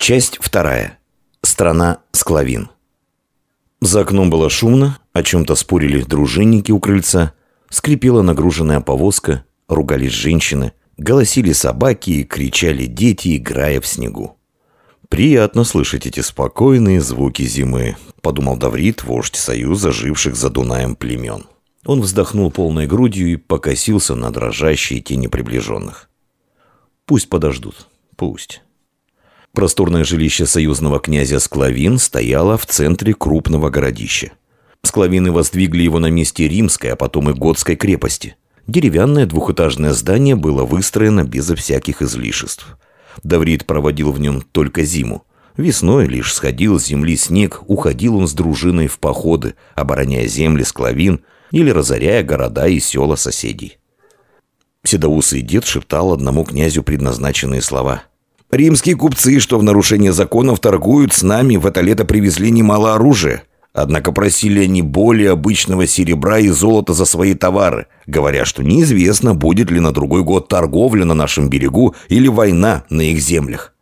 Часть вторая. Страна Склавин. За окном было шумно, о чем-то спорили дружинники у крыльца, скрипела нагруженная повозка, ругались женщины, голосили собаки и кричали дети, играя в снегу. «Приятно слышать эти спокойные звуки зимы», — подумал Даврит, вождь союза живших за Дунаем племен. Он вздохнул полной грудью и покосился на дрожащие тени приближенных. «Пусть подождут. Пусть». Просторное жилище союзного князя Склавин стояло в центре крупного городища. Склавины воздвигли его на месте римской, а потом и готской крепости. Деревянное двухэтажное здание было выстроено безо всяких излишеств. Даврит проводил в нем только зиму. Весной лишь сходил с земли снег, уходил он с дружиной в походы, обороняя земли Склавин или разоряя города и села соседей. Седоусый дед шептал одному князю предназначенные слова – Римские купцы, что в нарушение законов торгуют с нами, в это лето привезли немало оружия. Однако просили они более обычного серебра и золота за свои товары, говоря, что неизвестно, будет ли на другой год торговля на нашем берегу или война на их землях.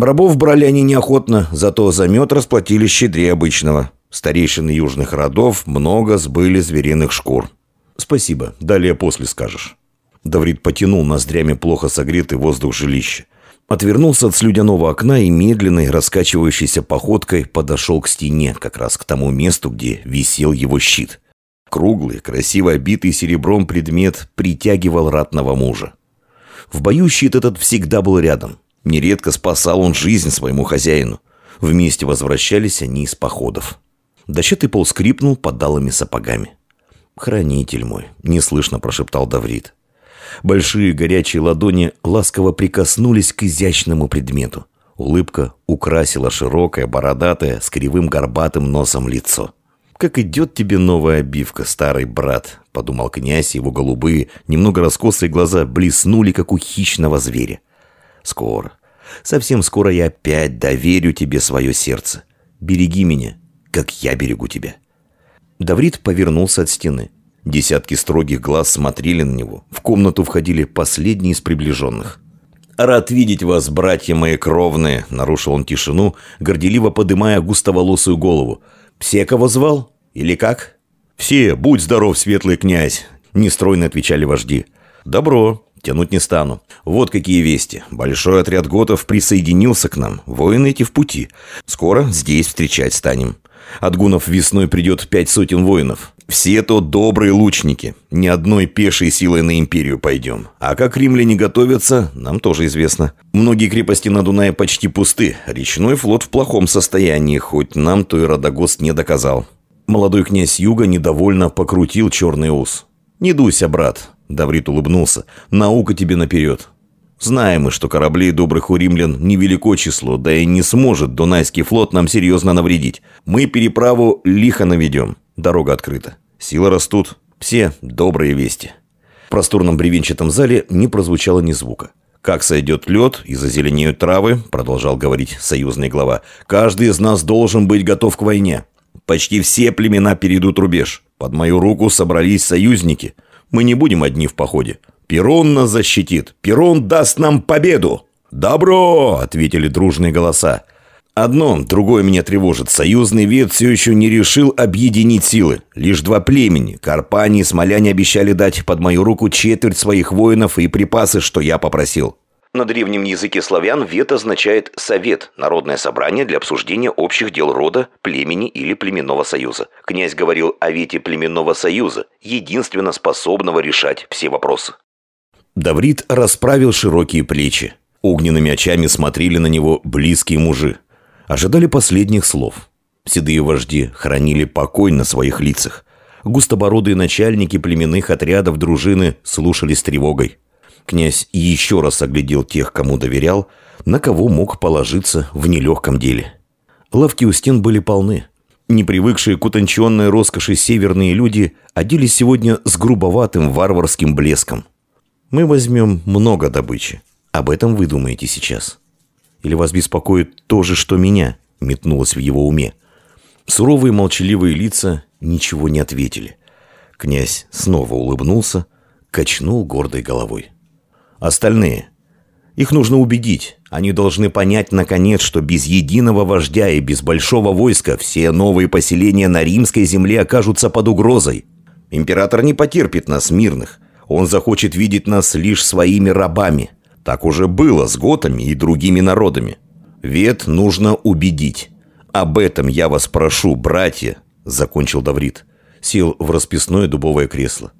Рабов брали они неохотно, зато за мед расплатили щедрее обычного. Старейшины южных родов много сбыли звериных шкур. «Спасибо, далее после скажешь». Даврит потянул ноздрями плохо согретый воздух жилища. Отвернулся от слюдяного окна и медленной, раскачивающейся походкой подошел к стене, как раз к тому месту, где висел его щит. Круглый, красиво обитый серебром предмет притягивал ратного мужа. В бою щит этот всегда был рядом. Нередко спасал он жизнь своему хозяину. Вместе возвращались они из походов. Дощатый пол скрипнул под алыми сапогами. «Хранитель мой», — неслышно прошептал Даврит. Большие горячие ладони ласково прикоснулись к изящному предмету. Улыбка украсила широкое, бородатое, с кривым горбатым носом лицо. «Как идет тебе новая обивка, старый брат», — подумал князь, его голубые, немного раскосые глаза блеснули, как у хищного зверя. «Скоро, совсем скоро я опять доверю тебе свое сердце. Береги меня, как я берегу тебя». Даврит повернулся от стены. Десятки строгих глаз смотрели на него. В комнату входили последние из приближенных. «Рад видеть вас, братья мои кровные!» – нарушил он тишину, горделиво подымая густоволосую голову. «Все, кого звал? Или как?» «Все, будь здоров, светлый князь!» – нестройно отвечали вожди. «Добро, тянуть не стану. Вот какие вести. Большой отряд готов присоединился к нам. Воины эти в пути. Скоро здесь встречать станем. От гунов весной придет пять сотен воинов. Все то добрые лучники. Ни одной пешей силой на империю пойдем. А как римляне готовятся, нам тоже известно. Многие крепости на Дунае почти пусты. Речной флот в плохом состоянии, хоть нам то и Радогост не доказал. Молодой князь Юга недовольно покрутил черный ус. «Не дуйся, брат», — Даврит улыбнулся. «Наука тебе наперед. Знаем мы, что кораблей добрых у римлян невелико число, да и не сможет Дунайский флот нам серьезно навредить. Мы переправу лихо наведем. Дорога открыта. Силы растут. Все добрые вести. В просторном бревенчатом зале не прозвучало ни звука. «Как сойдет лед и зазеленеют травы», — продолжал говорить союзный глава, «каждый из нас должен быть готов к войне. Почти все племена перейдут рубеж. Под мою руку собрались союзники. Мы не будем одни в походе. Перун нас защитит. Перун даст нам победу!» «Добро!» — ответили дружные голоса. Одно, другое меня тревожит. Союзный вет все еще не решил объединить силы. Лишь два племени, Карпани и Смоляне, обещали дать под мою руку четверть своих воинов и припасы, что я попросил. На древнем языке славян вет означает «совет» – народное собрание для обсуждения общих дел рода, племени или племенного союза. Князь говорил о вете племенного союза, единственно способного решать все вопросы. Даврит расправил широкие плечи. Огненными очами смотрели на него близкие мужи ожидали последних слов. Седые вожди хранили покой на своих лицах. Густобородые начальники племенных отрядов дружины слушали с тревогой. Князь еще раз оглядел тех, кому доверял, на кого мог положиться в нелегком деле. Лавки у стен были полны. Непривыкшие к утонченной роскоши северные люди оделись сегодня с грубоватым варварским блеском. Мы возьмем много добычи. Об этом вы думаете сейчас. Или вас беспокоит то же, что меня?» — метнулось в его уме. Суровые молчаливые лица ничего не ответили. Князь снова улыбнулся, качнул гордой головой. «Остальные. Их нужно убедить. Они должны понять, наконец, что без единого вождя и без большого войска все новые поселения на римской земле окажутся под угрозой. Император не потерпит нас мирных. Он захочет видеть нас лишь своими рабами. Так уже было с готами и другими народами. Вет нужно убедить. Об этом я вас прошу, братья, закончил Даврит. Сел в расписное дубовое кресло.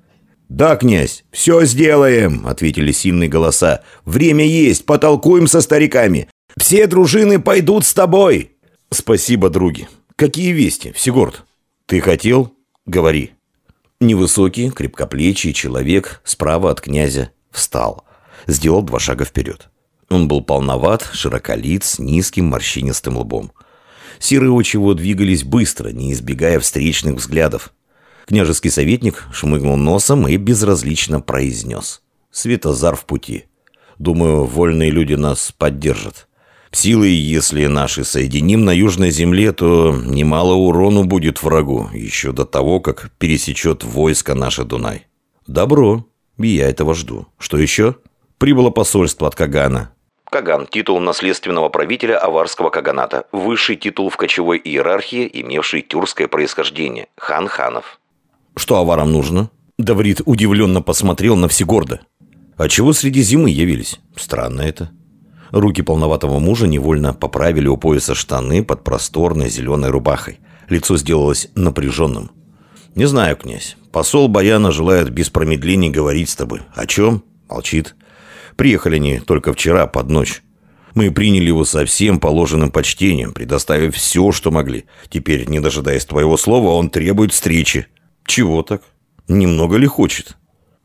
«Да, князь, все сделаем», — ответили сильные голоса. «Время есть, потолкуем со стариками. Все дружины пойдут с тобой». «Спасибо, други. Какие вести, Всегорд?» «Ты хотел? Говори». Невысокий, крепкоплечий человек справа от князя встал. Сделал два шага вперед. Он был полноват, широколит, с низким морщинистым лбом. Серые очи его двигались быстро, не избегая встречных взглядов. Княжеский советник шмыгнул носом и безразлично произнес. «Светозар в пути. Думаю, вольные люди нас поддержат. Силы, если наши соединим на Южной земле, то немало урону будет врагу, еще до того, как пересечет войско наше Дунай. Добро, я этого жду. Что еще? Прибыло посольство от Кагана. Каган – титул наследственного правителя аварского каганата, высший титул в кочевой иерархии, имевший тюркское происхождение – хан ханов. «Что аварам нужно?» Даврит удивленно посмотрел на Всегорда. «А чего среди зимы явились? Странно это». Руки полноватого мужа невольно поправили у пояса штаны под просторной зеленой рубахой. Лицо сделалось напряженным. «Не знаю, князь. Посол Баяна желает без промедлений говорить с тобой. О чем?» Молчит. «Приехали они только вчера под ночь. Мы приняли его со всем положенным почтением, предоставив все, что могли. Теперь, не дожидаясь твоего слова, он требует встречи. Чего так? Немного ли хочет?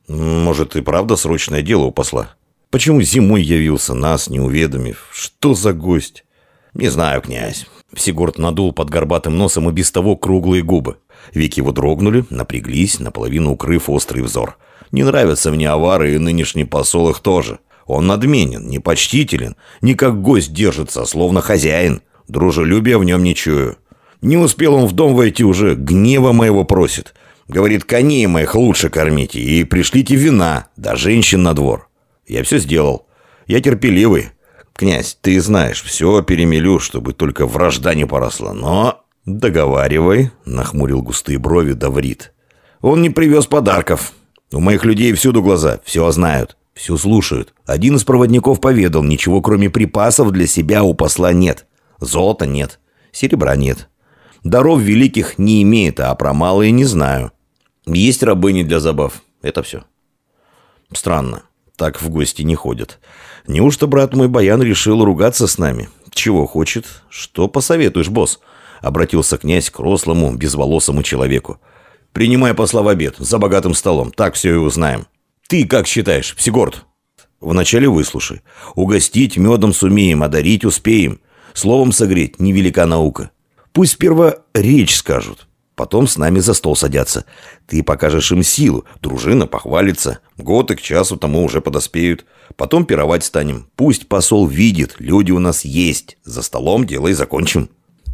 Может, и правда срочное дело у посла? Почему зимой явился, нас не уведомив? Что за гость? Не знаю, князь. Всегорд надул под горбатым носом и без того круглые губы. Веки его дрогнули, напряглись, наполовину укрыв острый взор. Не нравятся мне авары и нынешний посол их тоже. Он надменен, непочтителен, не как гость держится, словно хозяин. Дружелюбия в нем не чую. Не успел он в дом войти уже, гнева моего просит. Говорит, коней моих лучше кормите и пришлите вина, да женщин на двор. Я все сделал. Я терпеливый. Князь, ты знаешь, все перемелю, чтобы только вражда не поросла. Но... Договаривай, нахмурил густые брови Даврит. Он не привез подарков. У моих людей всюду глаза, все знают, все слушают. Один из проводников поведал, ничего кроме припасов для себя у посла нет. Золота нет, серебра нет. Даров великих не имеет, а про малые не знаю. Есть рабыни для забав. Это все. Странно. Так в гости не ходят. Неужто брат мой Баян решил ругаться с нами? Чего хочет? Что посоветуешь, босс? Обратился князь к рослому, безволосому человеку. Принимай посла в обед, за богатым столом. Так все и узнаем. Ты как считаешь, Всегорд? Вначале выслушай. Угостить медом сумеем, а дарить успеем. Словом согреть невелика наука. Пусть сперва речь скажут. Потом с нами за стол садятся. Ты покажешь им силу, дружина похвалится. Год и к часу тому уже подоспеют. Потом пировать станем. Пусть посол видит, люди у нас есть. За столом дело и закончим.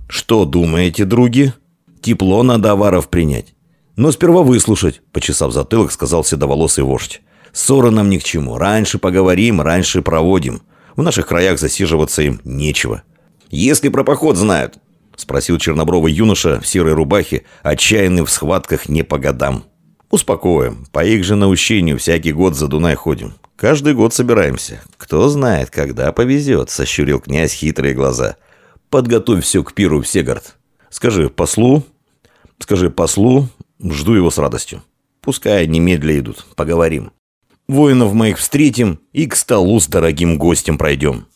Что думаете, други? Тепло надо аваров принять. Но сперва выслушать, почесав затылок, сказал седоволосый вождь. Ссора нам ни к чему. Раньше поговорим, раньше проводим. В наших краях засиживаться им нечего. Если про поход знают, Спросил чернобровый юноша в серой рубахе, отчаянный в схватках не по годам. «Успокоим. По их же наущению всякий год за Дунай ходим. Каждый год собираемся. Кто знает, когда повезет», — сощурил князь хитрые глаза. «Подготовь все к пиру, Всегард. Скажи послу... Скажи послу, жду его с радостью. Пускай немедля идут, поговорим. Воинов моих встретим и к столу с дорогим гостем пройдем».